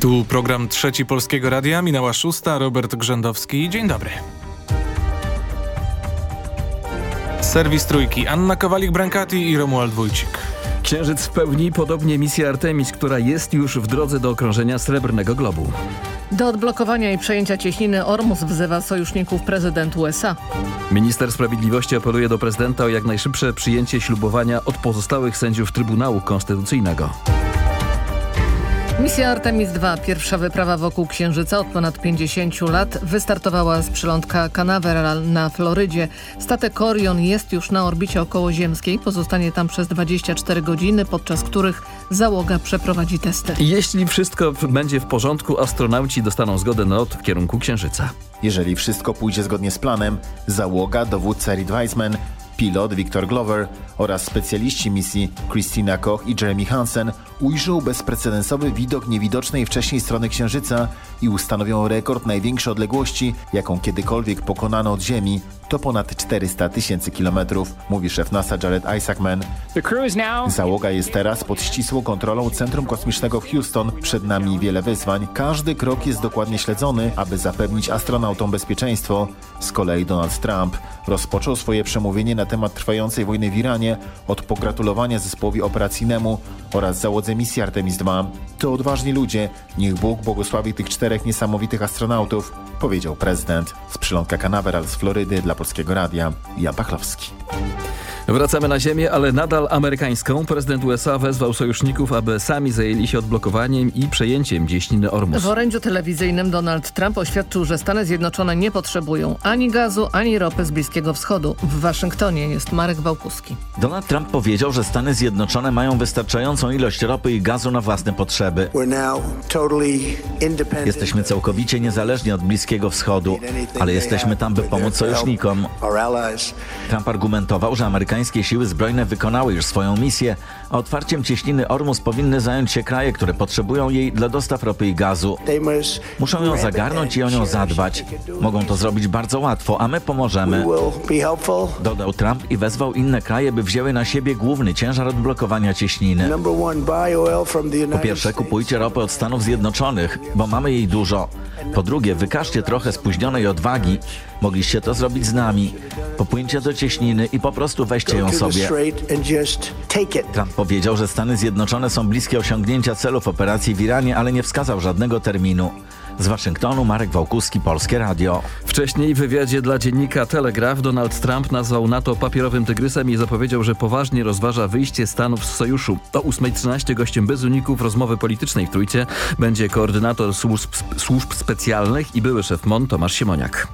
Tu program Trzeci Polskiego Radia, minęła szósta, Robert Grzędowski. Dzień dobry. Serwis Trójki, Anna Kowalik-Brankati i Romuald Wójcik. Księżyc w pełni, podobnie misja Artemis, która jest już w drodze do okrążenia Srebrnego Globu. Do odblokowania i przejęcia cieśniny Ormus wzywa sojuszników prezydent USA. Minister Sprawiedliwości apeluje do prezydenta o jak najszybsze przyjęcie ślubowania od pozostałych sędziów Trybunału Konstytucyjnego. Misja Artemis II, pierwsza wyprawa wokół Księżyca od ponad 50 lat, wystartowała z przylądka Canaveral na Florydzie. Statek Orion jest już na orbicie okołoziemskiej, pozostanie tam przez 24 godziny, podczas których załoga przeprowadzi testy. Jeśli wszystko będzie w porządku, astronauci dostaną zgodę na lot w kierunku Księżyca. Jeżeli wszystko pójdzie zgodnie z planem, załoga, dowódca Reed Weissman, pilot Victor Glover oraz specjaliści misji Christina Koch i Jeremy Hansen ujrzą bezprecedensowy widok niewidocznej wcześniej strony Księżyca i ustanowią rekord największej odległości, jaką kiedykolwiek pokonano od Ziemi. To ponad 400 tysięcy kilometrów, mówi szef NASA Jared Isaacman. Załoga jest teraz pod ścisłą kontrolą Centrum Kosmicznego w Houston. Przed nami wiele wyzwań. Każdy krok jest dokładnie śledzony, aby zapewnić astronautom bezpieczeństwo. Z kolei Donald Trump rozpoczął swoje przemówienie na temat trwającej wojny w Iranie od pogratulowania zespołowi operacyjnemu oraz załodze misji Artemis II. To odważni ludzie. Niech Bóg błogosławi tych czterech niesamowitych astronautów, powiedział prezydent z przylądka Canaveral z Florydy dla Polskiego Radia Jan Pachlowski. Wracamy na Ziemię, ale nadal amerykańską. Prezydent USA wezwał sojuszników, aby sami zajęli się odblokowaniem i przejęciem cieśniny Ormus. W orędziu telewizyjnym Donald Trump oświadczył, że Stany Zjednoczone nie potrzebują ani gazu, ani ropy z Bliskiego Wschodu. W Waszyngtonie jest Marek Wałkuski. Donald Trump powiedział, że Stany Zjednoczone mają wystarczającą ilość ropy i gazu na własne potrzeby. Jesteśmy całkowicie niezależni od Bliskiego Wschodu, ale jesteśmy tam, by pomóc sojusznikom. Trump argumentował, że amerykańskie siły zbrojne wykonały już swoją misję, a otwarciem cieśniny Ormus powinny zająć się kraje, które potrzebują jej dla dostaw ropy i gazu. Muszą ją zagarnąć i o nią zadbać. Mogą to zrobić bardzo łatwo, a my pomożemy. Dodał Trump i wezwał inne kraje, by wzięły na siebie główny ciężar odblokowania cieśniny. Po pierwsze, kupujcie ropę od Stanów Zjednoczonych, bo mamy jej dużo. Po drugie, wykażcie trochę spóźnionej odwagi. Mogliście to zrobić z nami. Popłyńcie do cieśniny i po prostu weźcie ją sobie. Trump powiedział, że Stany Zjednoczone są bliskie osiągnięcia celów operacji w Iranie, ale nie wskazał żadnego terminu. Z Waszyngtonu Marek Wałkuski, Polskie Radio. Wcześniej w wywiadzie dla dziennika Telegraph Donald Trump nazwał NATO papierowym tygrysem i zapowiedział, że poważnie rozważa wyjście Stanów z sojuszu. O 8.13 gościem bez uników rozmowy politycznej w Trójcie będzie koordynator służb, służb specjalnych i były szef MON Tomasz Siemoniak.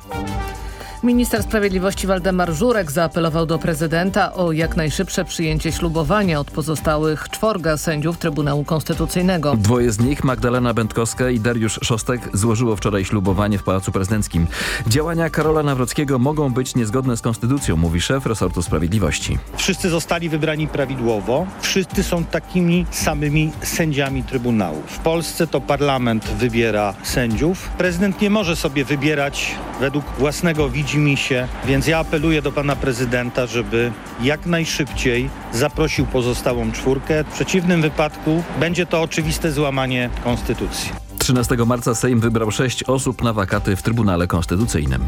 Minister Sprawiedliwości Waldemar Żurek zaapelował do prezydenta o jak najszybsze przyjęcie ślubowania od pozostałych czworga sędziów Trybunału Konstytucyjnego. Dwoje z nich, Magdalena Będkowska i Dariusz Szostek, złożyło wczoraj ślubowanie w Pałacu Prezydenckim. Działania Karola Nawrockiego mogą być niezgodne z konstytucją, mówi szef resortu sprawiedliwości. Wszyscy zostali wybrani prawidłowo. Wszyscy są takimi samymi sędziami Trybunału. W Polsce to parlament wybiera sędziów. Prezydent nie może sobie wybierać według własnego mi się, więc ja apeluję do pana prezydenta, żeby jak najszybciej zaprosił pozostałą czwórkę. W przeciwnym wypadku będzie to oczywiste złamanie konstytucji. 13 marca Sejm wybrał sześć osób na wakaty w Trybunale Konstytucyjnym.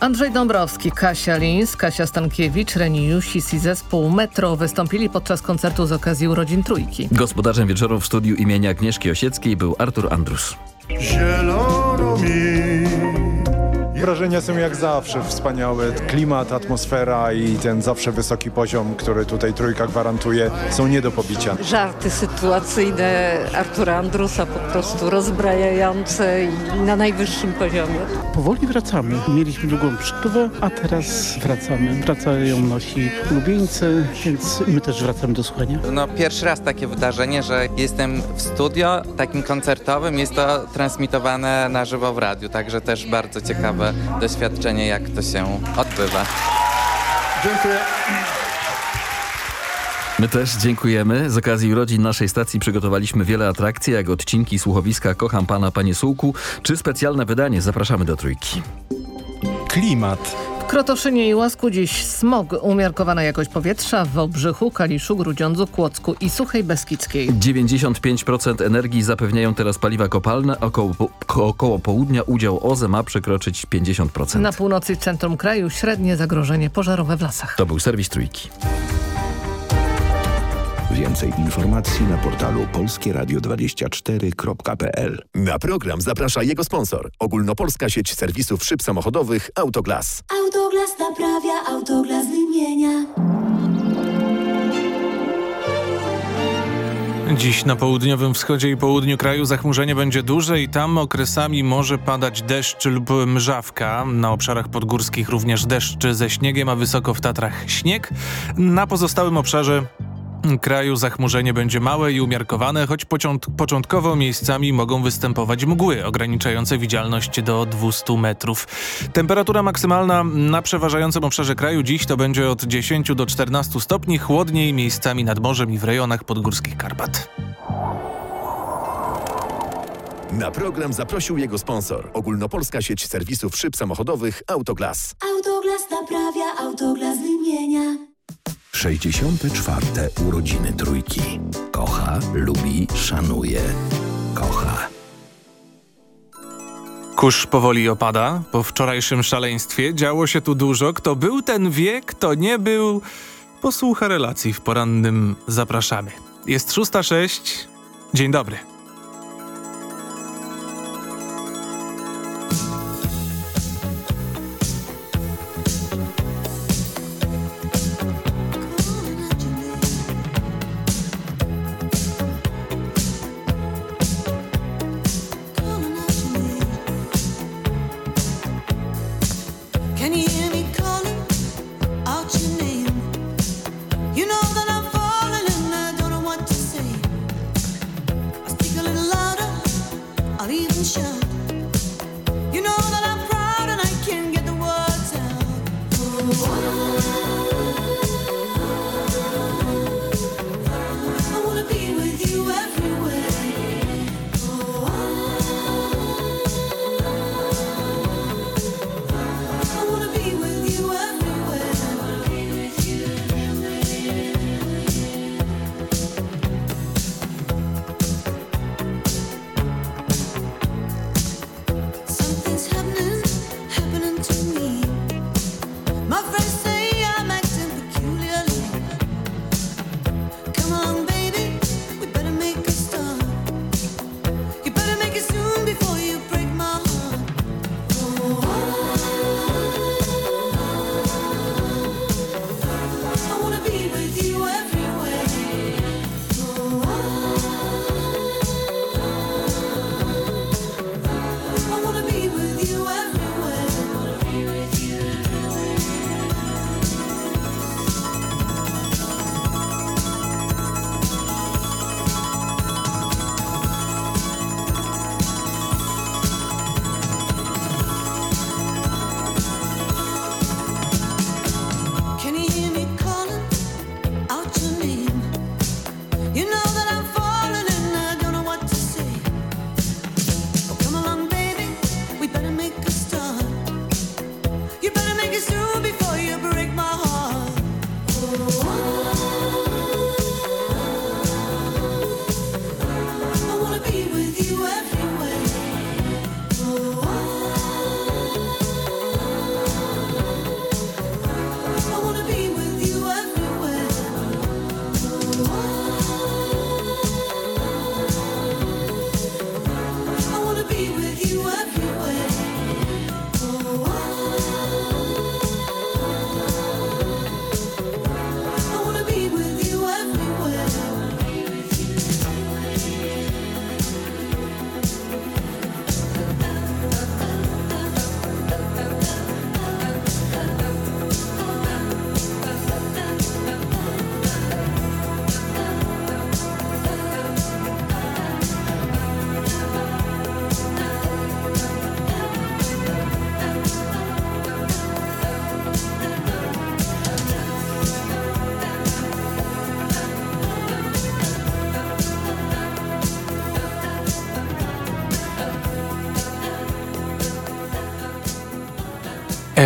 Andrzej Dąbrowski, Kasia Lins, Kasia Stankiewicz, Reni Jusis i zespół Metro wystąpili podczas koncertu z okazji urodzin Trójki. Gospodarzem wieczoru w studiu imienia Agnieszki Osieckiej był Artur Andrus. Zielono mi Wrażenia są jak zawsze wspaniałe. Klimat, atmosfera i ten zawsze wysoki poziom, który tutaj Trójka gwarantuje, są nie do pobicia. Żarty sytuacyjne Artura Andrusa po prostu rozbrajające i na najwyższym poziomie. Powoli wracamy. Mieliśmy długą przerwę, a teraz wracamy. Wracają nasi ulubieńcy, więc my też wracamy do słuchania. No pierwszy raz takie wydarzenie, że jestem w studio takim koncertowym. Jest to transmitowane na żywo w radiu, także też bardzo ciekawe doświadczenie, jak to się odbywa. Dziękuję. My też dziękujemy. Z okazji urodzin naszej stacji przygotowaliśmy wiele atrakcji, jak odcinki słuchowiska Kocham Pana Panie Sułku, czy specjalne wydanie. Zapraszamy do Trójki. Klimat. W Krotoszynie i Łasku dziś smog, umiarkowana jakość powietrza w Obrzychu, Kaliszu, Grudziądzu, Kłodzku i Suchej Beskidzkiej. 95% energii zapewniają teraz paliwa kopalne, około, około południa udział OZE ma przekroczyć 50%. Na północy i centrum kraju średnie zagrożenie pożarowe w lasach. To był serwis Trójki. Więcej informacji na portalu polskieradio24.pl. Na program zaprasza jego sponsor. Ogólnopolska sieć serwisów szyb samochodowych Autoglas. Autoglas naprawia, autoglas wymienia. Dziś na południowym wschodzie i południu kraju zachmurzenie będzie duże i tam okresami może padać deszcz lub mrzawka. Na obszarach podgórskich również deszcz ze śniegiem, a wysoko w Tatrach śnieg. Na pozostałym obszarze kraju zachmurzenie będzie małe i umiarkowane, choć początkowo miejscami mogą występować mgły ograniczające widzialność do 200 metrów. Temperatura maksymalna na przeważającym obszarze kraju dziś to będzie od 10 do 14 stopni, chłodniej miejscami nad morzem i w rejonach podgórskich Karpat. Na program zaprosił jego sponsor. Ogólnopolska sieć serwisów szyb samochodowych Autoglas. Autoglas naprawia, autoglas wymienia. 64. urodziny trójki. Kocha, lubi, szanuje. Kocha. Kurz powoli opada. Po wczorajszym szaleństwie działo się tu dużo. Kto był, ten wie, kto nie był, posłucha relacji w porannym Zapraszamy. Jest 6.06. Dzień dobry.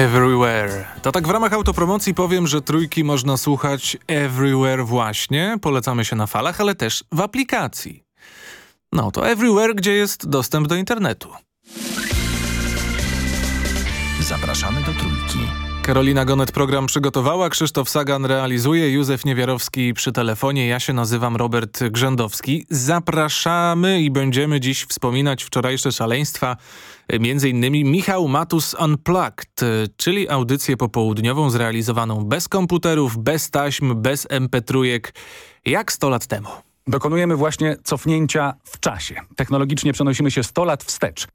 Everywhere. To tak w ramach autopromocji powiem, że trójki można słuchać everywhere właśnie. Polecamy się na falach, ale też w aplikacji. No to everywhere, gdzie jest dostęp do internetu. Zapraszamy do trójki. Karolina Gonet program przygotowała, Krzysztof Sagan realizuje, Józef Niewiarowski przy telefonie, ja się nazywam Robert Grzędowski. Zapraszamy i będziemy dziś wspominać wczorajsze szaleństwa, między innymi Michał Matus Unplugged, czyli audycję popołudniową zrealizowaną bez komputerów, bez taśm, bez mp3, jak 100 lat temu. Dokonujemy właśnie cofnięcia w czasie. Technologicznie przenosimy się 100 lat wstecz.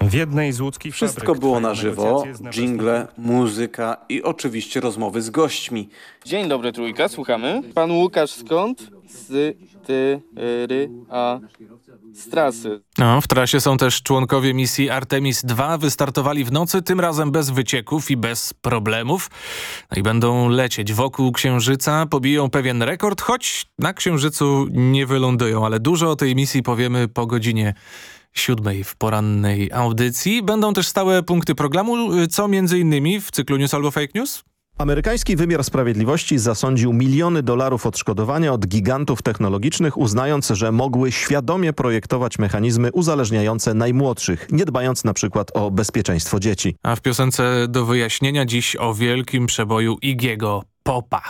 W jednej z łódzkich Wszystko fabryk było na żywo, dżingle, muzyka i oczywiście rozmowy z gośćmi. Dzień dobry trójka, słuchamy. Pan Łukasz skąd? Z ty ry a z trasy. No, w trasie są też członkowie misji Artemis II. Wystartowali w nocy, tym razem bez wycieków i bez problemów. No i będą lecieć wokół Księżyca, pobiją pewien rekord, choć na Księżycu nie wylądują. Ale dużo o tej misji powiemy po godzinie siódmej w porannej audycji. Będą też stałe punkty programu, co między innymi w cyklu News albo Fake News? Amerykański wymiar sprawiedliwości zasądził miliony dolarów odszkodowania od gigantów technologicznych, uznając, że mogły świadomie projektować mechanizmy uzależniające najmłodszych, nie dbając na przykład o bezpieczeństwo dzieci. A w piosence do wyjaśnienia dziś o wielkim przeboju Igiego Popa.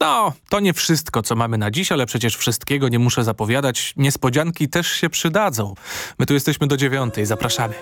No, to nie wszystko, co mamy na dziś, ale przecież wszystkiego nie muszę zapowiadać. Niespodzianki też się przydadzą. My tu jesteśmy do dziewiątej. Zapraszamy.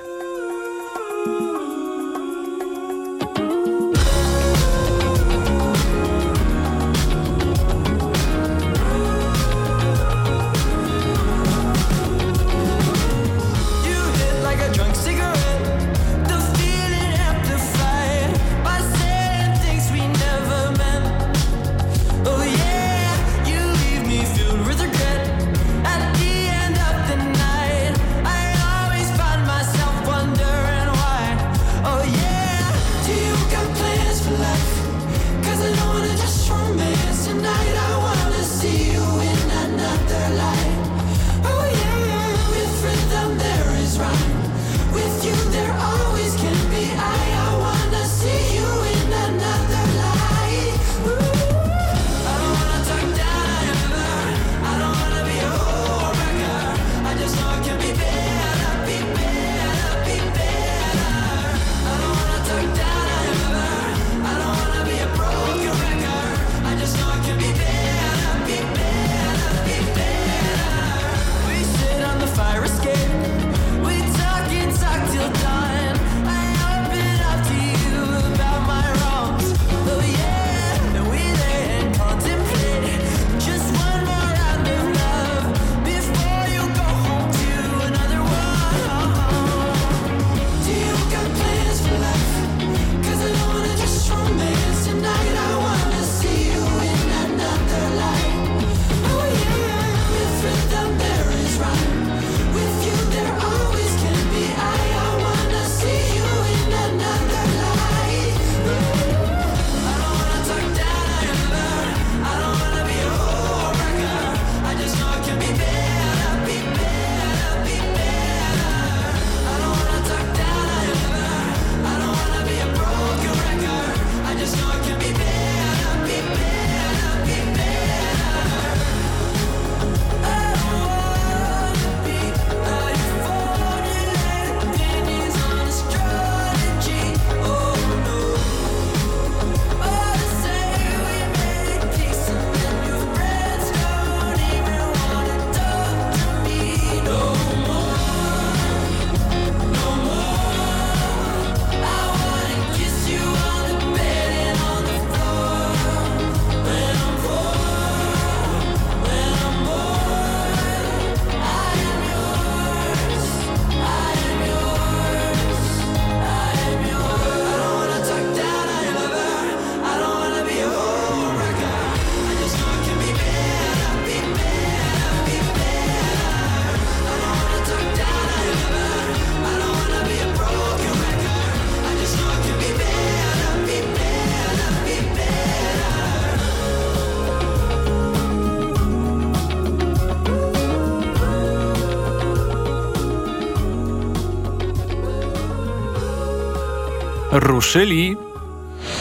Ruszyli.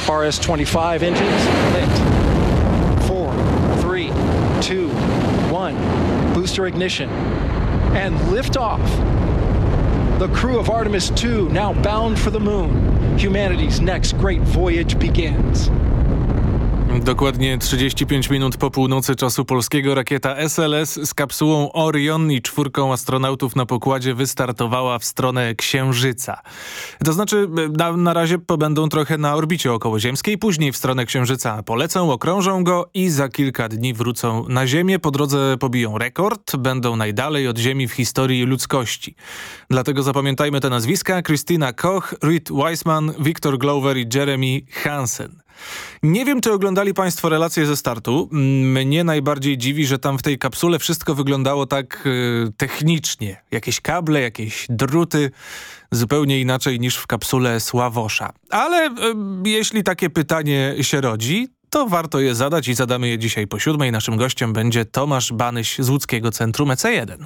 RS-25 engines lit. Four, three, two, one. Booster ignition. And lift off. The crew of Artemis 2 now bound for the moon. Humanity's next great voyage begins. Dokładnie 35 minut po północy czasu polskiego rakieta SLS z kapsułą Orion i czwórką astronautów na pokładzie wystartowała w stronę Księżyca. To znaczy na, na razie pobędą trochę na orbicie okołoziemskiej, później w stronę Księżyca polecą, okrążą go i za kilka dni wrócą na Ziemię. Po drodze pobiją rekord, będą najdalej od Ziemi w historii ludzkości. Dlatego zapamiętajmy te nazwiska. Christina Koch, Reed Weissman, Victor Glover i Jeremy Hansen. Nie wiem, czy oglądali Państwo relacje ze startu. Mnie najbardziej dziwi, że tam w tej kapsule wszystko wyglądało tak y, technicznie. Jakieś kable, jakieś druty, zupełnie inaczej niż w kapsule Sławosza. Ale y, jeśli takie pytanie się rodzi, to warto je zadać i zadamy je dzisiaj po siódmej. Naszym gościem będzie Tomasz Banyś z łódzkiego Centrum EC1.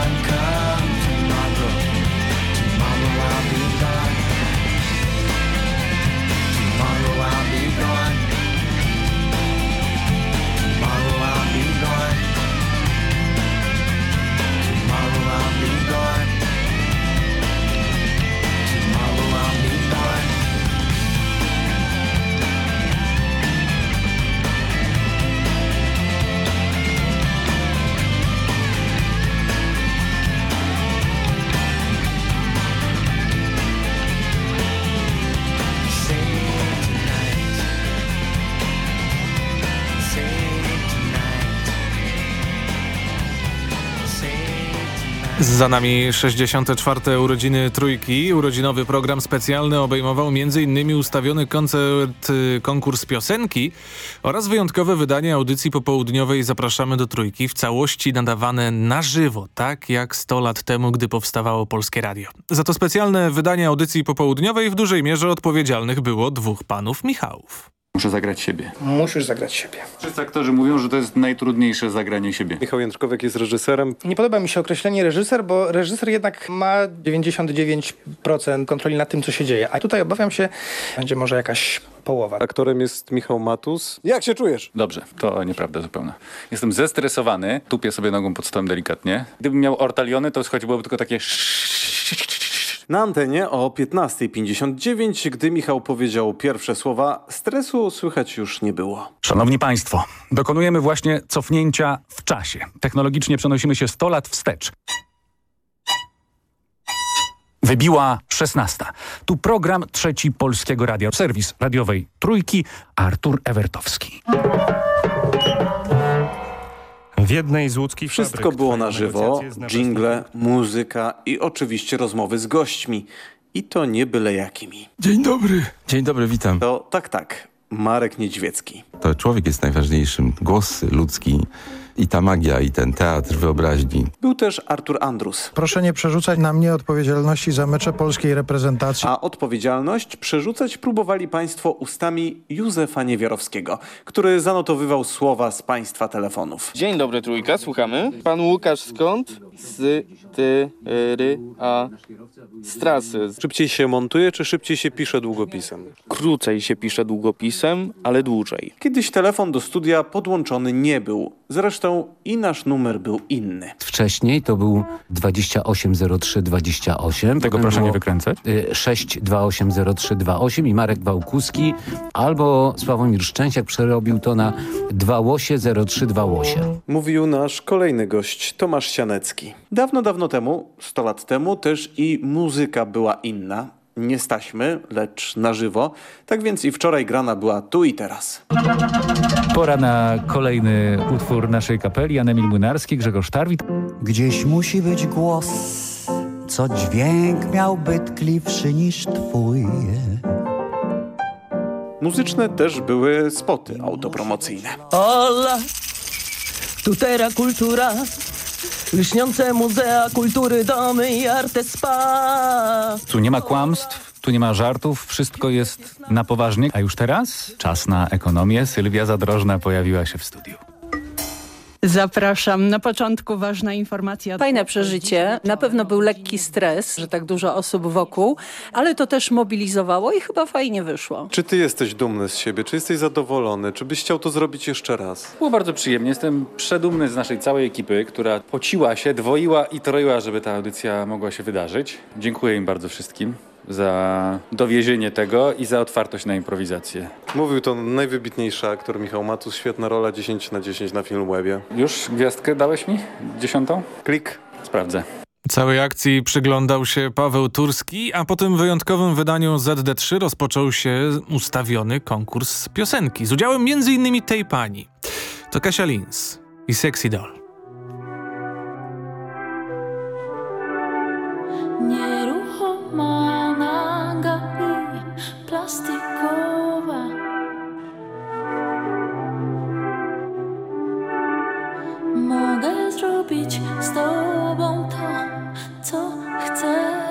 Za nami 64. urodziny Trójki. Urodzinowy program specjalny obejmował m.in. ustawiony koncert, y, konkurs piosenki oraz wyjątkowe wydanie audycji popołudniowej Zapraszamy do Trójki w całości nadawane na żywo, tak jak 100 lat temu, gdy powstawało Polskie Radio. Za to specjalne wydanie audycji popołudniowej w dużej mierze odpowiedzialnych było dwóch panów Michałów. Muszę zagrać siebie. Musisz zagrać siebie. Wszyscy aktorzy mówią, że to jest najtrudniejsze zagranie siebie. Michał Jędrkowek jest reżyserem. Nie podoba mi się określenie reżyser, bo reżyser jednak ma 99% kontroli nad tym, co się dzieje. A tutaj obawiam się, będzie może jakaś połowa. Aktorem jest Michał Matus. Jak się czujesz? Dobrze, to nieprawda zupełna. Jestem zestresowany, tupię sobie nogą pod stołem delikatnie. Gdybym miał ortaliony, to choćbyłoby tylko takie na antenie o 15.59, gdy Michał powiedział pierwsze słowa, stresu słychać już nie było. Szanowni Państwo, dokonujemy właśnie cofnięcia w czasie. Technologicznie przenosimy się 100 lat wstecz. Wybiła 16. Tu program trzeci Polskiego Radia. Serwis radiowej Trójki Artur Ewertowski. W jednej z łódzkich Wszystko było na żywo, jingle, muzyka i oczywiście rozmowy z gośćmi. I to nie byle jakimi. Dzień dobry. Dzień dobry, witam. To tak, tak. Marek Niedźwiecki. To człowiek jest najważniejszym. Głos ludzki i ta magia, i ten teatr wyobraźni. Był też Artur Andrus. Proszę nie przerzucać na mnie odpowiedzialności za mecze polskiej reprezentacji. A odpowiedzialność przerzucać próbowali państwo ustami Józefa Niewiarowskiego, który zanotowywał słowa z państwa telefonów. Dzień dobry trójka, słuchamy. Pan Łukasz skąd? Z, ty, ry, a z trasy. Szybciej się montuje, czy szybciej się pisze długopisem? Krócej się pisze długopisem, ale dłużej. Kiedyś telefon do studia podłączony nie był. Zresztą i nasz numer był inny. Wcześniej to był 280328. Tego proszę nie wykręcać. 6280328 i Marek Wałkuski albo Sławomir Szczęsiak przerobił to na 280328. Mówił nasz kolejny gość, Tomasz Sianecki. Dawno, dawno temu, 100 lat temu, też i muzyka była inna nie staśmy, lecz na żywo. Tak więc i wczoraj grana była tu i teraz. Pora na kolejny utwór naszej kapeli. Anemil Młynarski, Grzegorz Tarwit. Gdzieś musi być głos, co dźwięk miałby tkliwszy niż twój. Muzyczne też były spoty autopromocyjne. Ola, tutera kultura, Lśniące muzea kultury, domy i arte spa. Tu nie ma kłamstw, tu nie ma żartów, wszystko jest na poważnie. A już teraz czas na ekonomię. Sylwia Zadrożna pojawiła się w studiu. Zapraszam. Na początku ważna informacja. Fajne przeżycie. Na pewno był lekki stres, że tak dużo osób wokół, ale to też mobilizowało i chyba fajnie wyszło. Czy ty jesteś dumny z siebie? Czy jesteś zadowolony? Czy byś chciał to zrobić jeszcze raz? Było bardzo przyjemnie. Jestem przedumny z naszej całej ekipy, która pociła się, dwoiła i troiła, żeby ta audycja mogła się wydarzyć. Dziękuję im bardzo wszystkim za dowiezienie tego i za otwartość na improwizację. Mówił to najwybitniejszy aktor Michał Matus, świetna rola 10 na 10 na Filmwebie. Już gwiazdkę dałeś mi? Dziesiątą? Klik. Sprawdzę. Całej akcji przyglądał się Paweł Turski, a po tym wyjątkowym wydaniu ZD3 rozpoczął się ustawiony konkurs piosenki z udziałem m.in. tej pani. To Kasia Lins i Sexy Doll. Zrobić z tobą to, co chcę.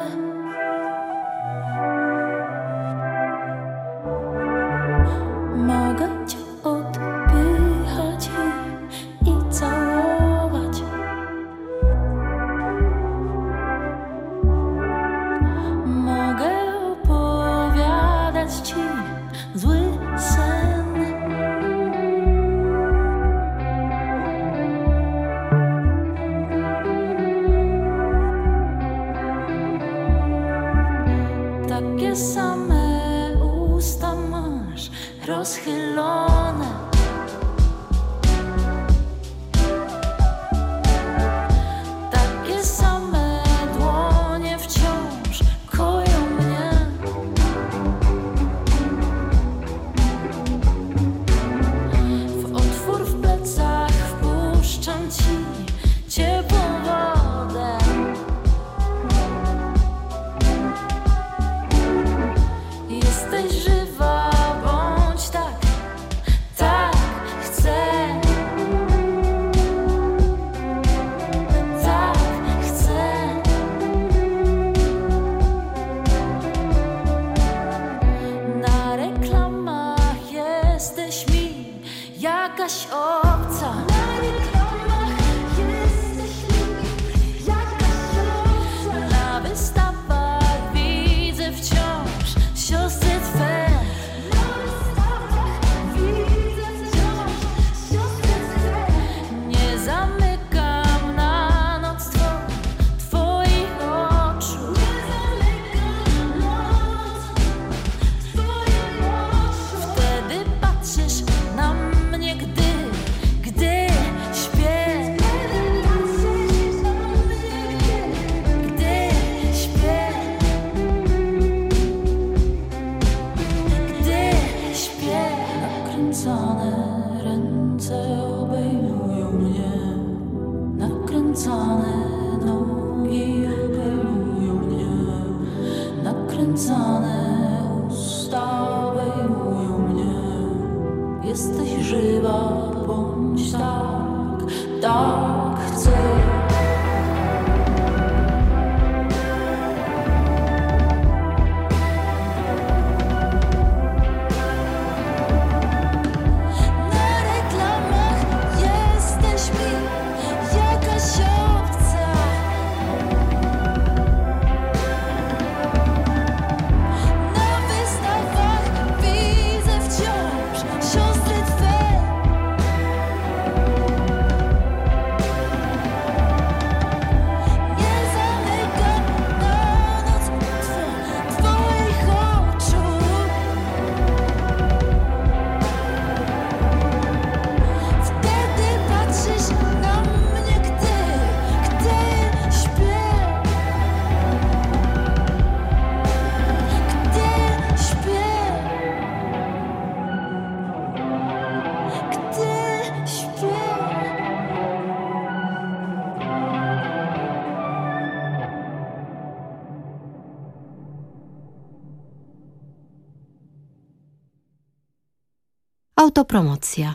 Autopromocja.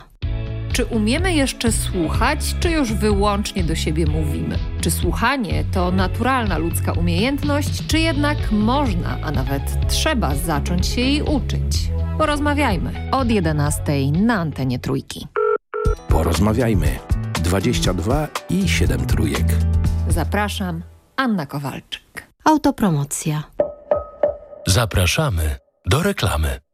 Czy umiemy jeszcze słuchać, czy już wyłącznie do siebie mówimy? Czy słuchanie to naturalna ludzka umiejętność, czy jednak można, a nawet trzeba zacząć się jej uczyć? Porozmawiajmy od 11 na antenie trójki. Porozmawiajmy. 22 i 7 trójek. Zapraszam, Anna Kowalczyk. Autopromocja. Zapraszamy do reklamy.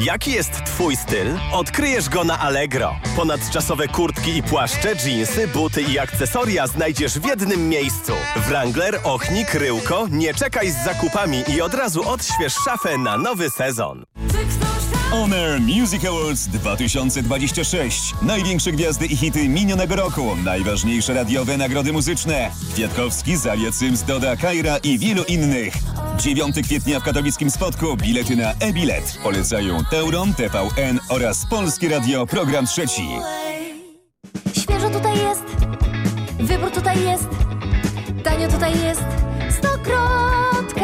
Jaki jest Twój styl? Odkryjesz go na Allegro. Ponadczasowe kurtki i płaszcze, dżinsy, buty i akcesoria znajdziesz w jednym miejscu. Wrangler, Ochnik, Ryłko, nie czekaj z zakupami i od razu odśwież szafę na nowy sezon. Honor Music Awards 2026. Największe gwiazdy i hity minionego roku. Najważniejsze radiowe nagrody muzyczne. Kwiatkowski, Zalia Cyms, Doda, Kajra i wielu innych. 9 kwietnia w katowickim spotku bilety na e-bilet. Polecają Teuron, TVN oraz Polskie Radio Program Trzeci. Świeżo tutaj jest, wybór tutaj jest, tanio tutaj jest, stokrotka.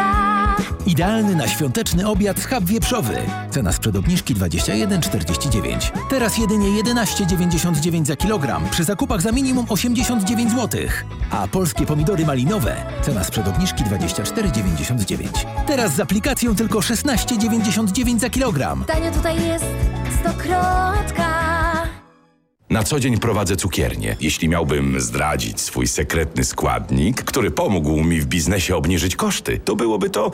Idealny na świąteczny obiad schab wieprzowy. Cena sprzed obniżki 21,49. Teraz jedynie 11,99 za kilogram przy zakupach za minimum 89 zł. A polskie pomidory malinowe. Cena sprzed obniżki 24,99. Teraz z aplikacją tylko 16,99 za kilogram. Tanio tutaj jest stokrotka. Na co dzień prowadzę cukiernię. Jeśli miałbym zdradzić swój sekretny składnik, który pomógł mi w biznesie obniżyć koszty, to byłoby to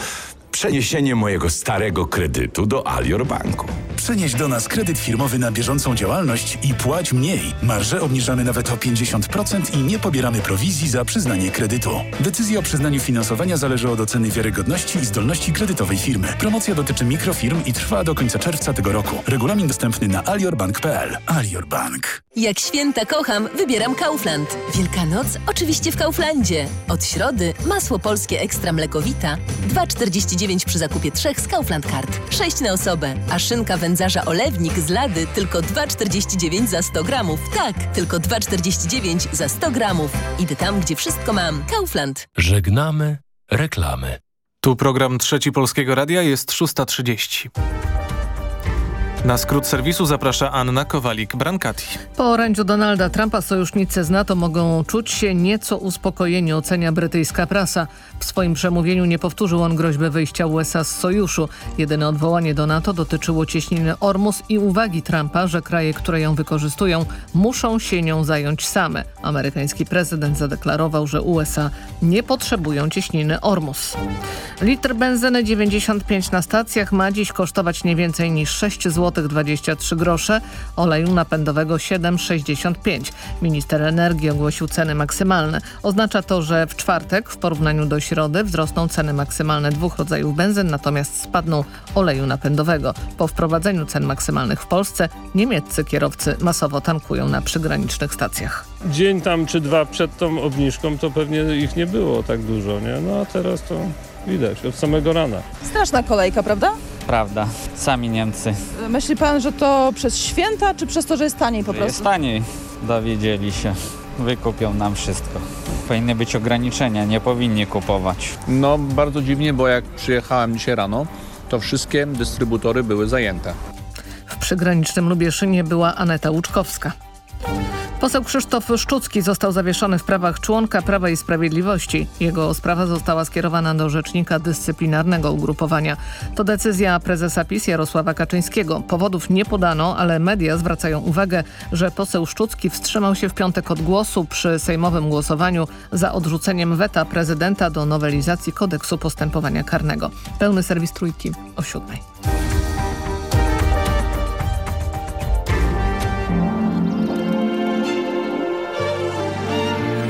przeniesienie mojego starego kredytu do Alior Banku. Przenieś do nas kredyt firmowy na bieżącą działalność i płać mniej. Marże obniżamy nawet o 50% i nie pobieramy prowizji za przyznanie kredytu. Decyzja o przyznaniu finansowania zależy od oceny wiarygodności i zdolności kredytowej firmy. Promocja dotyczy mikrofirm i trwa do końca czerwca tego roku. Regulamin dostępny na aliorbank.pl. Alior Bank. Jak święta kocham, wybieram Kaufland. Wielkanoc oczywiście w Kauflandzie. Od środy masło polskie ekstra mlekowita 2,49 przy zakupie trzech z Kaufland Card. 6 na osobę. A szynka wędzarza olewnik z lady tylko 2,49 za 100 gramów. Tak, tylko 2,49 za 100 gramów. Idę tam, gdzie wszystko mam. Kaufland. Żegnamy reklamy. Tu program Trzeci Polskiego Radia jest 6.30. Na skrót serwisu zaprasza Anna Kowalik-Brankati. Po orędziu Donalda Trumpa sojusznicy z NATO mogą czuć się nieco uspokojeni, ocenia brytyjska prasa. W swoim przemówieniu nie powtórzył on groźby wyjścia USA z sojuszu. Jedyne odwołanie do NATO dotyczyło cieśniny Ormus i uwagi Trumpa, że kraje, które ją wykorzystują, muszą się nią zająć same. Amerykański prezydent zadeklarował, że USA nie potrzebują cieśniny Ormus. Litr benzyny 95 na stacjach ma dziś kosztować nie więcej niż 6 zł 23 grosze, oleju napędowego 7,65. Minister energii ogłosił ceny maksymalne. Oznacza to, że w czwartek w porównaniu do środy wzrosną ceny maksymalne dwóch rodzajów benzyn, natomiast spadną oleju napędowego. Po wprowadzeniu cen maksymalnych w Polsce niemieccy kierowcy masowo tankują na przygranicznych stacjach. Dzień tam czy dwa przed tą obniżką to pewnie ich nie było tak dużo, nie? No a teraz to widać od samego rana. Straszna kolejka, prawda? Prawda, sami Niemcy. Myśli pan, że to przez święta, czy przez to, że jest taniej po Że prostu? Jest taniej, dowiedzieli się. Wykupią nam wszystko. Powinny być ograniczenia, nie powinni kupować. No bardzo dziwnie, bo jak przyjechałem dzisiaj rano, to wszystkie dystrybutory były zajęte. W przygranicznym Lubieszynie była Aneta Łuczkowska. Poseł Krzysztof Szczucki został zawieszony w prawach członka Prawa i Sprawiedliwości. Jego sprawa została skierowana do rzecznika dyscyplinarnego ugrupowania. To decyzja prezesa PiS Jarosława Kaczyńskiego. Powodów nie podano, ale media zwracają uwagę, że poseł Szczucki wstrzymał się w piątek od głosu przy sejmowym głosowaniu za odrzuceniem weta prezydenta do nowelizacji kodeksu postępowania karnego. Pełny serwis trójki o siódmej.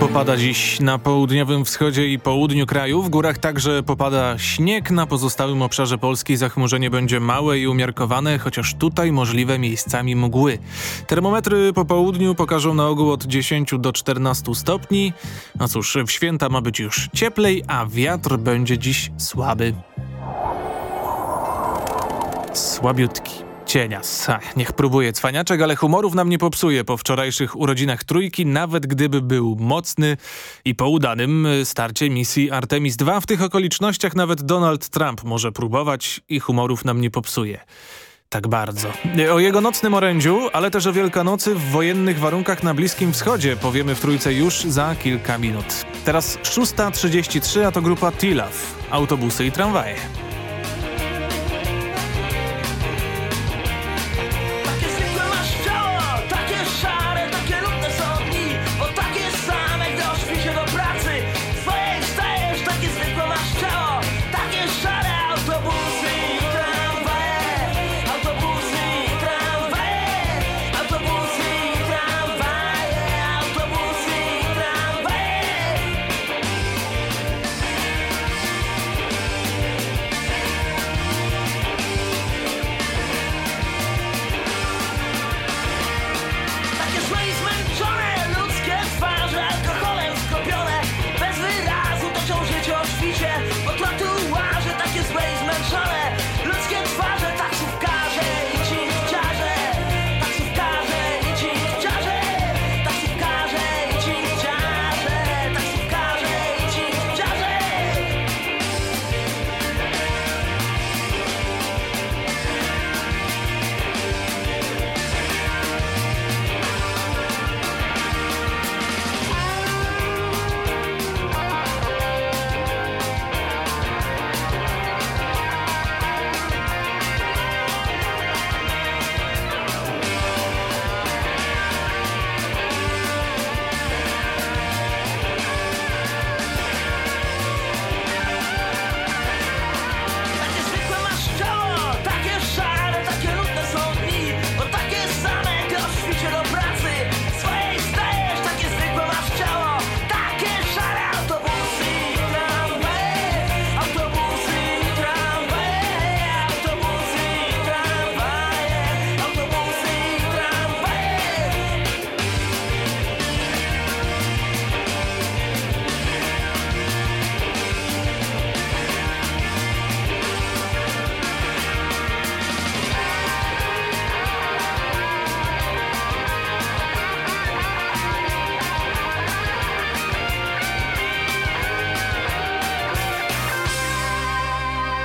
Popada dziś na południowym wschodzie i południu kraju. W górach także popada śnieg. Na pozostałym obszarze Polski zachmurzenie będzie małe i umiarkowane, chociaż tutaj możliwe miejscami mgły. Termometry po południu pokażą na ogół od 10 do 14 stopni. No cóż, w święta ma być już cieplej, a wiatr będzie dziś słaby. Słabiutki. Cienias. Ach, niech próbuje cwaniaczek, ale humorów nam nie popsuje po wczorajszych urodzinach trójki, nawet gdyby był mocny i po udanym starcie misji Artemis II. W tych okolicznościach nawet Donald Trump może próbować i humorów nam nie popsuje. Tak bardzo. O jego nocnym orędziu, ale też o Wielkanocy w wojennych warunkach na Bliskim Wschodzie powiemy w Trójce już za kilka minut. Teraz 6.33, a to grupa Tilaf. Autobusy i tramwaje.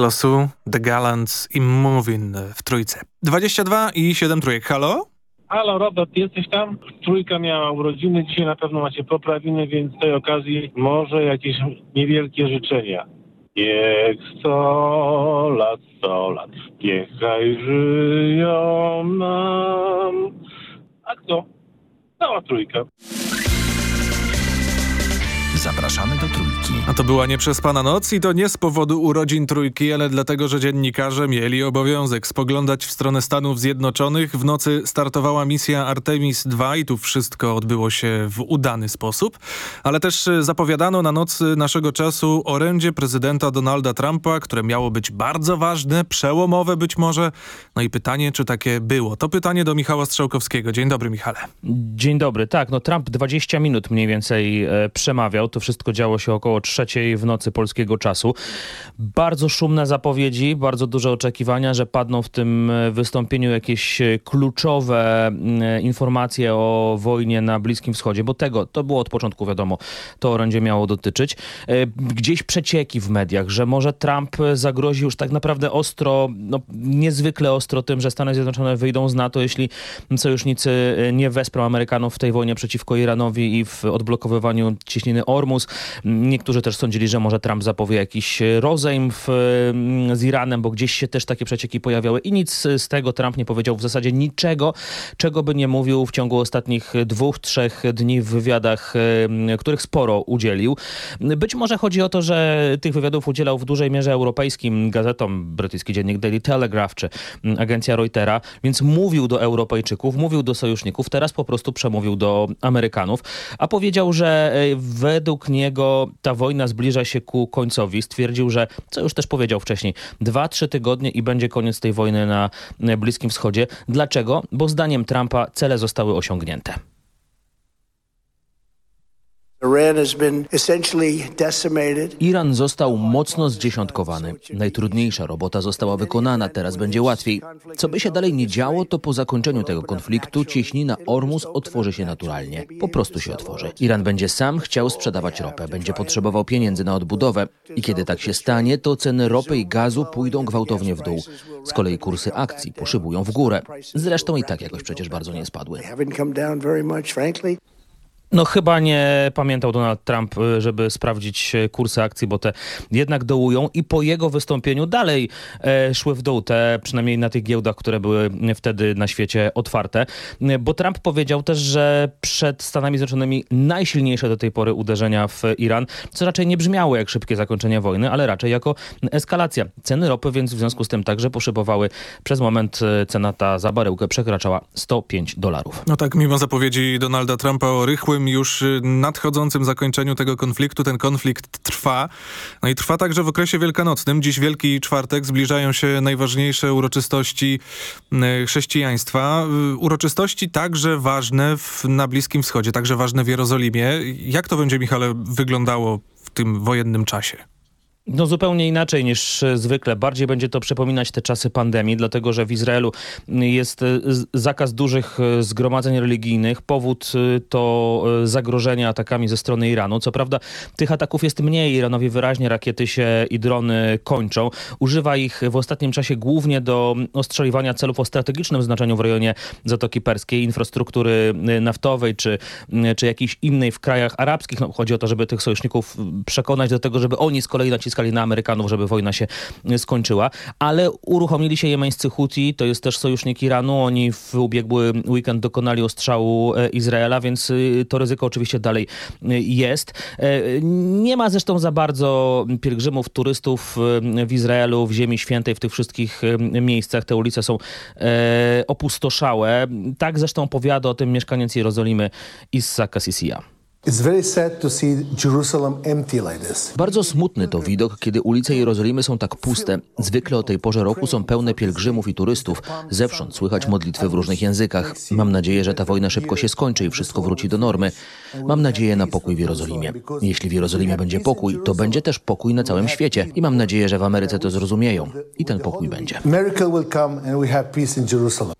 Selosu, The Gallants i Movin w trójce. 22 i 7 trójek. Halo? Halo Robert, jesteś tam? Trójka miała urodziny, dzisiaj na pewno macie poprawiny, więc z tej okazji może jakieś niewielkie życzenia. Niech sto lat, sto lat, niechaj żyją nam. A kto? Cała trójka. Zapraszamy do trójki. A to była nieprzespana noc i to nie z powodu urodzin trójki, ale dlatego, że dziennikarze mieli obowiązek spoglądać w stronę Stanów Zjednoczonych. W nocy startowała misja Artemis II i tu wszystko odbyło się w udany sposób. Ale też e, zapowiadano na noc naszego czasu orędzie prezydenta Donalda Trumpa, które miało być bardzo ważne, przełomowe być może. No i pytanie, czy takie było? To pytanie do Michała Strzałkowskiego. Dzień dobry, Michale. Dzień dobry. Tak, no Trump 20 minut mniej więcej e, przemawiał. To wszystko działo się około trzeciej w nocy polskiego czasu. Bardzo szumne zapowiedzi, bardzo duże oczekiwania, że padną w tym e, wystąpieniu jakieś e, kluczowe mm, informacje o wojnie na Bliskim Wschodzie, bo tego, to było od początku wiadomo, to orędzie miało dotyczyć. E, Gdzieś przecieki w mediach, że może Trump zagrozi już tak naprawdę ostro, no niezwykle ostro tym, że Stany Zjednoczone wyjdą z NATO, jeśli sojusznicy e, nie wesprą Amerykanów w tej wojnie przeciwko Iranowi i w odblokowywaniu cieśniny Ormus. Niektórzy też sądzili, że może Trump zapowie jakiś rozejm w, z Iranem, bo gdzieś się też takie przecieki pojawiały i nic z tego Trump nie powiedział w zasadzie niczego, czego by nie mówił w ciągu ostatnich dwóch, trzech dni w wywiadach, e, których sporo udzielił. Być może chodzi o to, że tych wywiadów udzielał w dużej mierze europejskim gazetom, brytyjski dziennik Daily Telegraph czy agencja Reutera, więc mówił do Europejczyków, mówił do sojuszników, teraz po prostu przemówił do Amerykanów, a powiedział, że e, według niego ta wojna zbliża się ku końcowi. Stwierdził, że, co już też powiedział wcześniej, dwa, trzy tygodnie i będzie koniec tej wojny na Bliskim Wschodzie. Dlaczego? Bo zdaniem Trumpa cele zostały osiągnięte. Iran został mocno zdziesiątkowany. Najtrudniejsza robota została wykonana, teraz będzie łatwiej. Co by się dalej nie działo, to po zakończeniu tego konfliktu cieśnina Ormus otworzy się naturalnie. Po prostu się otworzy. Iran będzie sam chciał sprzedawać ropę, będzie potrzebował pieniędzy na odbudowę. I kiedy tak się stanie, to ceny ropy i gazu pójdą gwałtownie w dół. Z kolei kursy akcji poszybują w górę. Zresztą i tak jakoś przecież bardzo nie spadły. No chyba nie pamiętał Donald Trump, y, żeby sprawdzić y, kursy akcji, bo te jednak dołują i po jego wystąpieniu dalej e, szły w dół, te przynajmniej na tych giełdach, które były wtedy na świecie otwarte. Y, Bo Trump powiedział też, że przed Stanami Zjednoczonymi najsilniejsze do tej pory uderzenia w Iran, co raczej nie brzmiało jak szybkie zakończenie wojny, ale raczej jako eskalacja. Ceny ropy więc w związku z tym także poszybowały. Przez moment cena ta za baryłkę przekraczała 105 dolarów. No tak, mimo zapowiedzi Donalda Trumpa o rychłym, już y, nadchodzącym zakończeniu tego konfliktu, ten konflikt trwa. No i trwa także w okresie wielkanocnym. Dziś Wielki Czwartek, zbliżają się najważniejsze uroczystości y, chrześcijaństwa. Y, Uroczystości także ważne w, na Bliskim Wschodzie, także ważne w Jerozolimie. Jak to będzie, Michale, wyglądało w tym wojennym czasie? No zupełnie inaczej niż e, zwykle. Bardziej będzie to przypominać te czasy pandemii, dlatego że w Izraelu jest e, zakaz dużych e, zgromadzeń religijnych. Powód to e, zagrożenia atakami ze strony Iranu. Co prawda tych ataków jest mniej. Iranowi wyraźnie rakiety się i drony kończą. Używa ich w ostatnim czasie głównie do ostrzeliwania celów o strategicznym znaczeniu w rejonie Zatoki Perskiej, infrastruktury naftowej czy, czy jakiejś innej w krajach arabskich. No, chodzi o to, żeby tych sojuszników przekonać do tego, żeby oni z kolei naciskali na Amerykanów, żeby wojna się e, skończyła. Ale uruchomili się jemeńscy Huti, to jest też sojusznik Iranu. Oni w ubiegły weekend dokonali ostrzału e, Izraela, więc e, to ryzyko oczywiście dalej e, jest. E, Nie ma zresztą za bardzo pielgrzymów, turystów w Izraelu, w Ziemi Świętej, w tych wszystkich miejscach. Te ulice są e, opustoszałe. Tak zresztą opowiada o tym mieszkaniec Jerozolimy Issa Kassisia. Bardzo smutny to widok, kiedy ulice Jerozolimy są tak puste. Zwykle o tej porze roku są pełne pielgrzymów i turystów. Zewsząd słychać modlitwy w różnych językach. Mam nadzieję, że ta wojna szybko się skończy i wszystko wróci do normy. Mam nadzieję na pokój w Jerozolimie. Jeśli w Jerozolimie będzie pokój, to będzie też pokój na całym świecie. I mam nadzieję, że w Ameryce to zrozumieją. I ten pokój będzie. Miracle will come and we have peace in Jerusalem.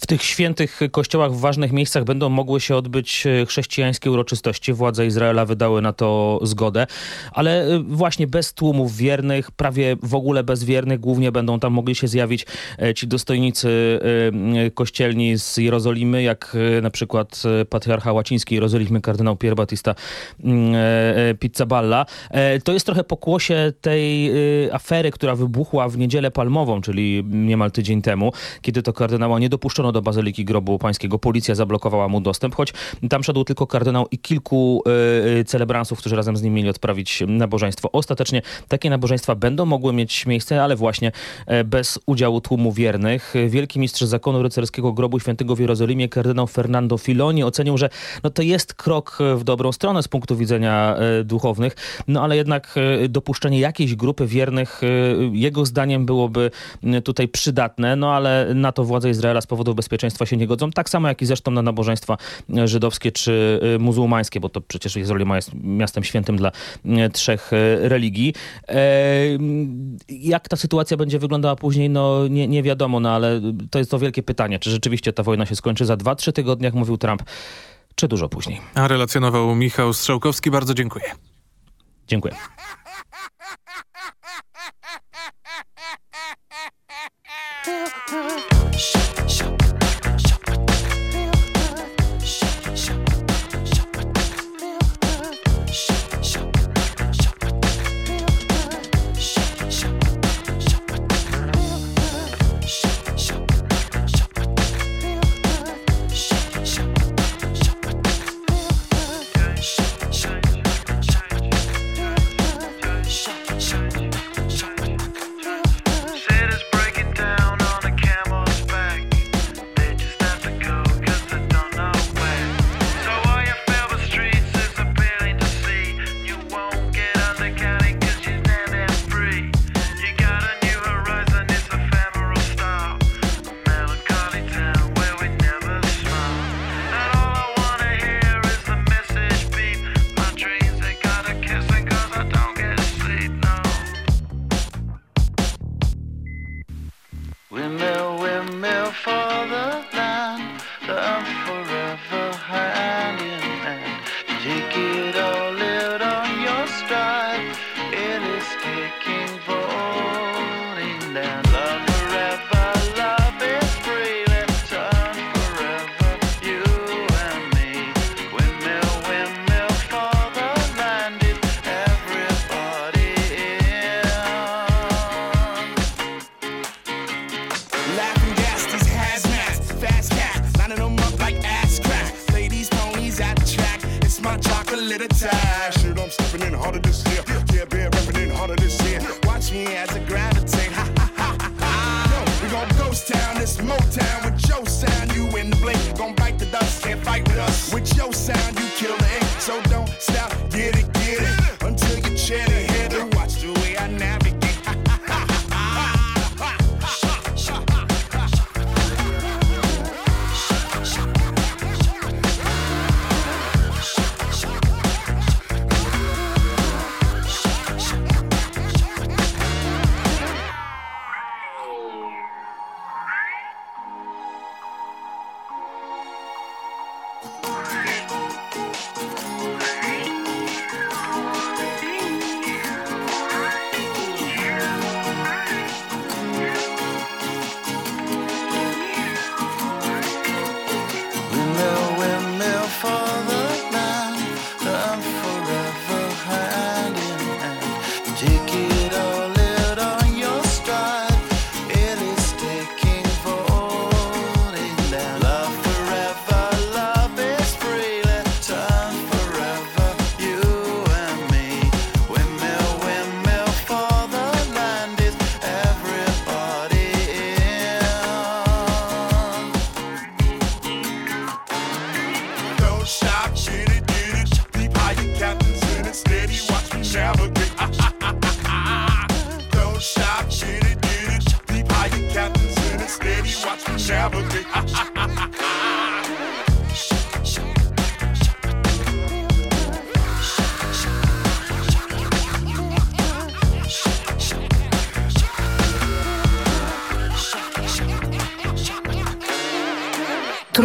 W tych świętych kościołach w ważnych miejscach będą mogły się odbyć e, chrześcijańskie uroczystości. Władze Izraela wydały na to zgodę, ale e, właśnie bez tłumów wiernych, prawie w ogóle bez wiernych, głównie będą tam mogli się zjawić e, ci dostojnicy kościelni z Jerozolimy, jak na przykład patriarcha łacińskiej Jerozolimy, kardynał Pier Battista e, Pizzaballa. To jest trochę pokłosie tej afery, która wybuchła w Niedzielę Palmową, czyli niemal tydzień temu, kiedy to kardynała nie dopuszczono do Bazyliki Grobu Pańskiego. Policja zablokowała mu dostęp, choć tam szedł tylko kardynał i kilku e, celebransów, którzy razem z nim mieli odprawić nabożeństwo. Ostatecznie takie nabożeństwa będą mogły mieć miejsce, ale właśnie e, bez udziału tłumu wiernych. Wielki mistrz zakonu rycerskiego Grobu Świętego w Jerozolimie, kardynał Fernando Filoni ocenił, że no to jest krok w dobrą stronę z punktu widzenia e, duchownych, no ale jednak e, dopuszczenie jakiejś grupy wiernych e, jego zdaniem byłoby tutaj przydatne, no ale na to władze Izraela z powodów bezpieczeństwa się nie godzą, tak samo jak i zresztą na nabożeństwa żydowskie czy e, muzułmańskie, bo to przecież Jerozolima jest miastem świętym dla e, trzech e, religii. E, Jak ta sytuacja będzie wyglądała później, no nie, nie wiadomo, no ale to jest to wielkie pytanie, czy rzeczywiście ta wojna się skończy za 2-3 tygodnie, jak mówił Trump, czy dużo później. A relacjonował Michał Strzałkowski. Bardzo dziękuję. Dziękuję. Said it's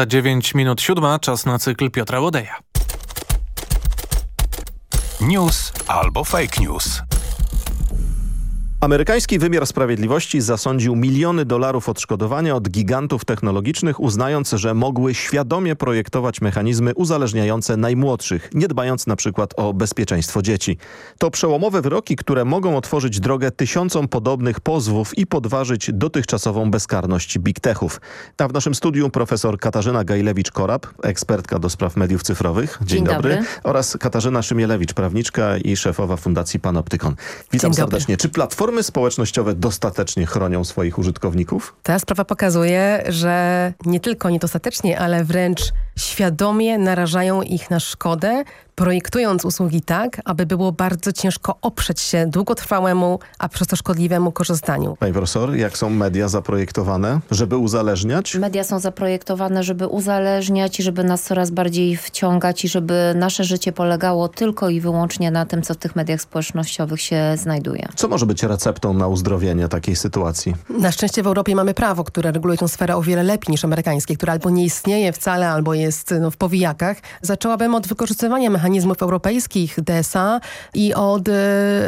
Za 9 minut siódma, czas na cykl Piotra Łodeja. News albo fake news. Amerykański wymiar sprawiedliwości zasądził miliony dolarów odszkodowania od gigantów technologicznych, uznając, że mogły świadomie projektować mechanizmy uzależniające najmłodszych, nie dbając na przykład o bezpieczeństwo dzieci. To przełomowe wyroki, które mogą otworzyć drogę tysiącom podobnych pozwów i podważyć dotychczasową bezkarność big techów. A w naszym studiu profesor Katarzyna Gajlewicz-Korab, ekspertka do spraw mediów cyfrowych. Dzień, Dzień dobry. dobry. Oraz Katarzyna Szymielewicz, prawniczka i szefowa Fundacji Panoptykon. Witam Dzień dobry. serdecznie. Czy platformy społecznościowe dostatecznie chronią swoich użytkowników? Ta sprawa pokazuje, że nie tylko niedostatecznie, ale wręcz świadomie narażają ich na szkodę, projektując usługi tak, aby było bardzo ciężko oprzeć się długotrwałemu, a przez to szkodliwemu korzystaniu. Panie profesor, jak są media zaprojektowane, żeby uzależniać? Media są zaprojektowane, żeby uzależniać i żeby nas coraz bardziej wciągać i żeby nasze życie polegało tylko i wyłącznie na tym, co w tych mediach społecznościowych się znajduje. Co może być receptą na uzdrowienie takiej sytuacji? Na szczęście w Europie mamy prawo, które reguluje tę sferę o wiele lepiej niż amerykańskie, które albo nie istnieje wcale, albo jest no, w powijakach. Zaczęłabym od wykorzystywania mechanizmów europejskich DSA i od e,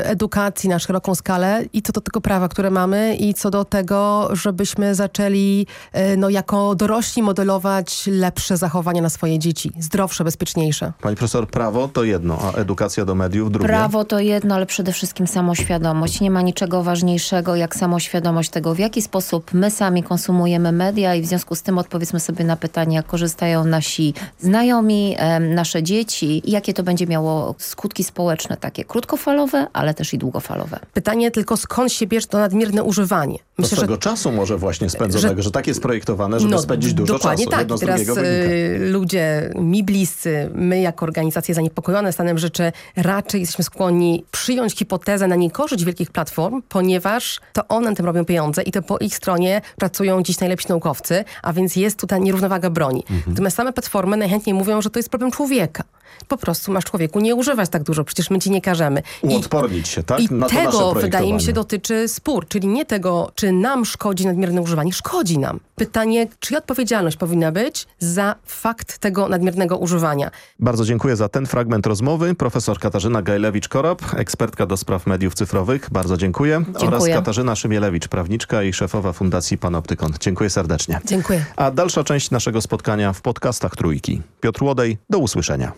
edukacji na szeroką skalę i co do tego prawa, które mamy i co do tego, żebyśmy zaczęli e, no, jako dorośli modelować lepsze zachowania na swoje dzieci. Zdrowsze, bezpieczniejsze. Pani profesor, prawo to jedno, a edukacja do mediów drugie? Prawo to jedno, ale przede wszystkim samoświadomość. Nie ma niczego ważniejszego jak samoświadomość tego, w jaki sposób my sami konsumujemy media i w związku z tym odpowiedzmy sobie na pytanie, jak korzystają nasi znajomi, nasze dzieci i jakie to będzie miało skutki społeczne, takie krótkofalowe, ale też i długofalowe. Pytanie tylko, skąd się bierze to nadmierne używanie? To swego czasu może właśnie spędzonego, że, tak jest projektowane, żeby spędzić dużo No, dokładnie czasu. tak. Jedno I z teraz y, ludzie, mi bliscy, my jako organizacje zaniepokojone stanem rzeczy raczej jesteśmy skłonni przyjąć hipotezę na niekorzyść wielkich platform, ponieważ to one na tym robią pieniądze i to po ich stronie pracują dziś najlepsi naukowcy, a więc jest tutaj nierównowaga broni. Mhm. Natomiast same platformy najchętniej mówią, że to jest problem człowieka. Po prostu masz człowieku nie używać tak dużo, przecież my ci nie każemy. Uodpornić się, tak? i Na tego, wydaje mi się, dotyczy spór, czyli nie tego, czy nam szkodzi nadmierne używanie. Szkodzi nam. Pytanie, czyja odpowiedzialność powinna być za fakt tego nadmiernego używania. Bardzo dziękuję za ten fragment rozmowy. Profesor Katarzyna Gajlewicz-Korab, ekspertka do spraw mediów cyfrowych. Bardzo dziękuję. Oraz Dziękuję. Katarzyna Szymielewicz, prawniczka i szefowa Fundacji Panoptykon. Dziękuję serdecznie. Dziękuję. A dalsza część naszego spotkania w podcastach Trójki. Piotr Łodej, do usłyszenia.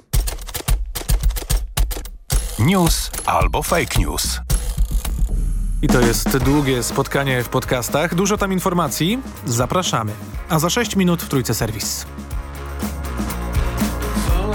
News albo fake news. I to jest długie spotkanie w podcastach. Dużo tam informacji. Zapraszamy. A za 6 minut w Trójce Serwis. Fall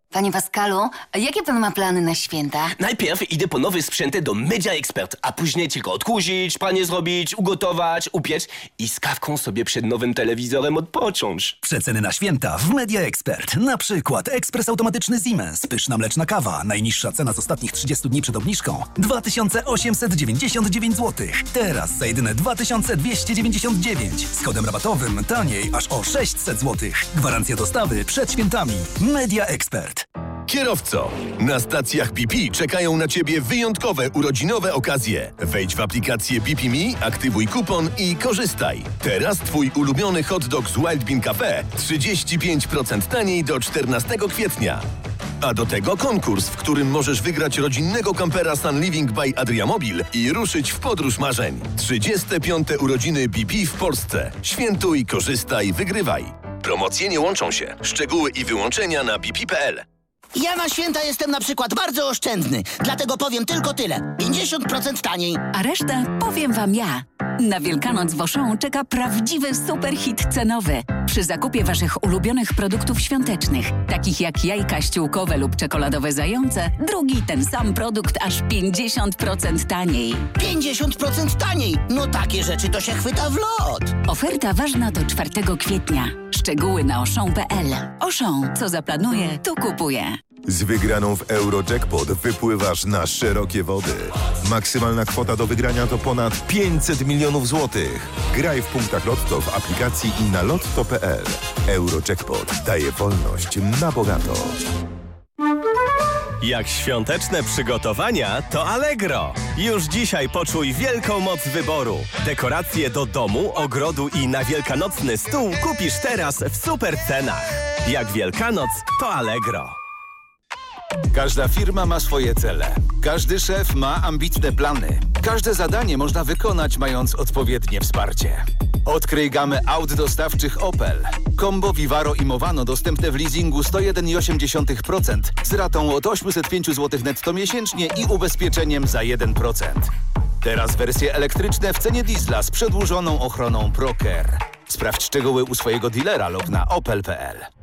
Panie Pascalu, a jakie pan ma plany na święta? Najpierw idę po nowe sprzęty do Media Expert, a później tylko odkurzyć, pranie zrobić, ugotować, upiec i z kawką sobie przed nowym telewizorem odpocząć. Przeceny na święta w Media Expert. Na przykład ekspres automatyczny Siemens, pyszna mleczna kawa. Najniższa cena z ostatnich 30 dni przed obniżką 2899 zł. Teraz za jedyne 2299. Z kodem rabatowym taniej aż o 600 zł. Gwarancja dostawy przed świętami. Media Expert. Kierowco, na stacjach BP czekają na Ciebie wyjątkowe urodzinowe okazje. Wejdź w aplikację BP Me, aktywuj kupon i korzystaj. Teraz Twój ulubiony hot dog z Wild Bean Cafe 35% taniej do 14 kwietnia. A do tego konkurs, w którym możesz wygrać rodzinnego kampera Sun Living by Adriamobil i ruszyć w podróż marzeń. 35. urodziny BP w Polsce. Świętuj, korzystaj, wygrywaj. Promocje nie łączą się. Szczegóły i wyłączenia na bp.pl. Ja na święta jestem na przykład bardzo oszczędny, dlatego powiem tylko tyle. 50% taniej. A resztę powiem wam ja. Na Wielkanoc w Auchan czeka prawdziwy superhit cenowy. Przy zakupie waszych ulubionych produktów świątecznych, takich jak jajka ściółkowe lub czekoladowe zające, drugi ten sam produkt aż 50% taniej. 50% taniej. No takie rzeczy to się chwyta w lot. Oferta ważna do 4 kwietnia. Szczegóły na oszą.pl. Oszą, co zaplanuje, to kupuje. Z wygraną w Eurojackpot wypływasz na szerokie wody. Maksymalna kwota do wygrania to ponad 500 milionów złotych. Graj w punktach Lotto w aplikacji i na lotto.pl. Eurojackpot daje wolność na bogato. Jak świąteczne przygotowania, to Allegro. Już dzisiaj poczuj wielką moc wyboru. Dekoracje do domu, ogrodu i na wielkanocny stół kupisz teraz w super cenach. Jak Wielkanoc, to Allegro. Każda firma ma swoje cele. Każdy szef ma ambitne plany. Każde zadanie można wykonać mając odpowiednie wsparcie. Odkryj gamę aut dostawczych Opel. Combo, Vivaro i Movano dostępne w leasingu 101,8% z ratą od 805 zł netto miesięcznie i ubezpieczeniem za 1%. Teraz wersje elektryczne w cenie diesla z przedłużoną ochroną ProCare. Sprawdź szczegóły u swojego dealera lub na opel.pl.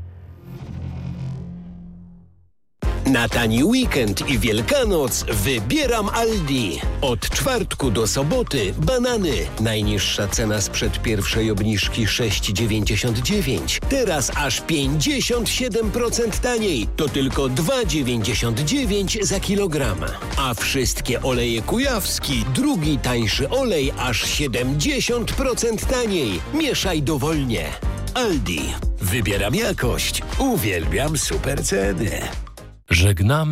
Na tani weekend i Wielkanoc wybieram Aldi. Od czwartku do soboty banany. Najniższa cena sprzed pierwszej obniżki 6,99. Teraz aż 57% taniej. To tylko 2,99 za kilogram. A wszystkie oleje kujawski, drugi tańszy olej aż 70% taniej. Mieszaj dowolnie. Aldi. Wybieram jakość. Uwielbiam super ceny. Żegnamy